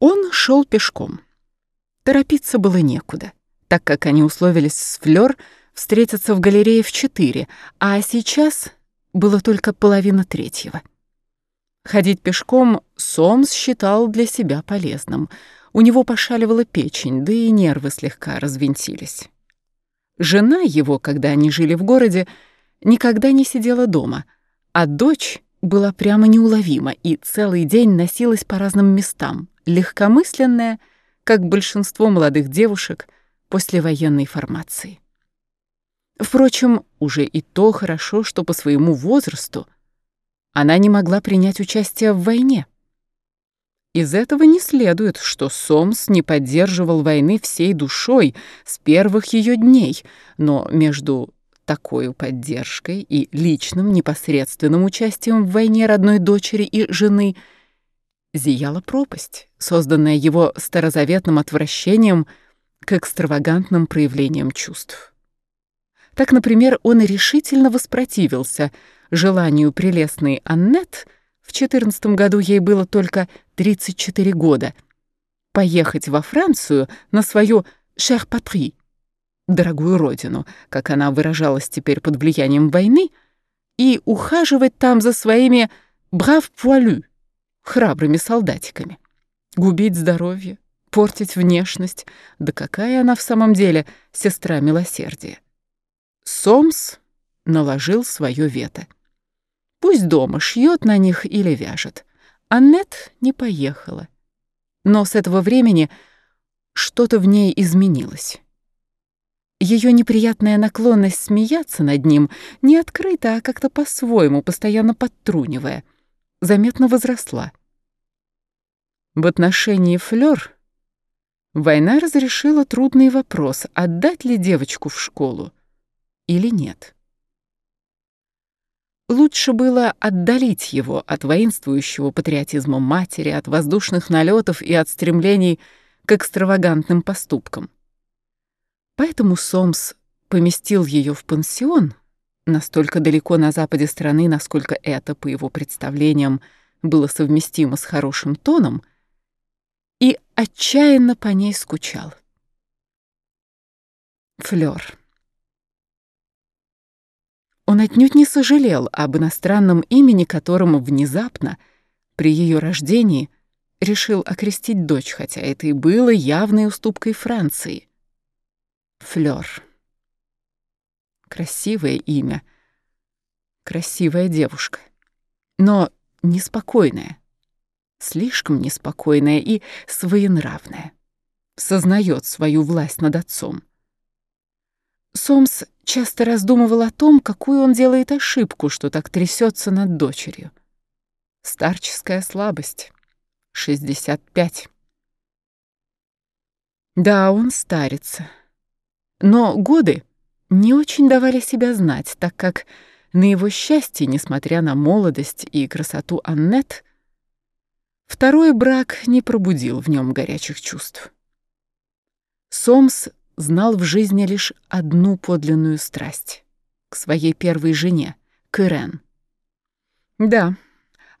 Он шел пешком. Торопиться было некуда, так как они условились с Флёр встретиться в галерее в четыре, а сейчас было только половина третьего. Ходить пешком Сомс считал для себя полезным. У него пошаливала печень, да и нервы слегка развинтились. Жена его, когда они жили в городе, никогда не сидела дома, а дочь была прямо неуловима и целый день носилась по разным местам, легкомысленная, как большинство молодых девушек после военной формации. Впрочем, уже и то хорошо, что по своему возрасту она не могла принять участие в войне. Из этого не следует, что Сомс не поддерживал войны всей душой с первых ее дней, но между такой поддержкой и личным непосредственным участием в войне родной дочери и жены зияла пропасть, созданная его старозаветным отвращением к экстравагантным проявлениям чувств. Так, например, он решительно воспротивился желанию прелестной Аннет, в 14 году ей было только 34 года, поехать во Францию на свою «Cher Patrie», дорогую родину, как она выражалась теперь под влиянием войны, и ухаживать там за своими «брав poilus», храбрыми солдатиками. Губить здоровье, портить внешность, да какая она в самом деле сестра милосердия. Сомс наложил свое вето. Пусть дома шьет на них или вяжет. Аннет не поехала. Но с этого времени что-то в ней изменилось. Ее неприятная наклонность смеяться над ним не открыто, а как-то по-своему, постоянно подтрунивая, заметно возросла. В отношении Флёр война разрешила трудный вопрос, отдать ли девочку в школу или нет. Лучше было отдалить его от воинствующего патриотизма матери, от воздушных налетов и от стремлений к экстравагантным поступкам. Поэтому Сомс поместил ее в пансион настолько далеко на западе страны, насколько это, по его представлениям, было совместимо с хорошим тоном, и отчаянно по ней скучал. Флёр. Он отнюдь не сожалел об иностранном имени, которым внезапно, при ее рождении, решил окрестить дочь, хотя это и было явной уступкой Франции. Флёр. Красивое имя, красивая девушка, но неспокойная, слишком неспокойная и своенравная, сознает свою власть над отцом. Сомс часто раздумывал о том, какую он делает ошибку, что так трясется над дочерью. Старческая слабость. 65. Да, он старится. Но годы не очень давали себя знать, так как на его счастье, несмотря на молодость и красоту Аннет, второй брак не пробудил в нем горячих чувств. Сомс знал в жизни лишь одну подлинную страсть — к своей первой жене, к Ирен. Да,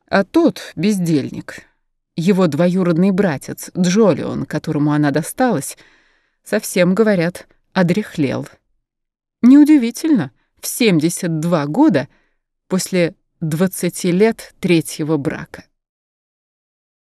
а тот бездельник, его двоюродный братец Джолион, которому она досталась, совсем, говорят, одряхлел. Неудивительно, в 72 года после 20 лет третьего брака.